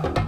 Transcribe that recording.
고!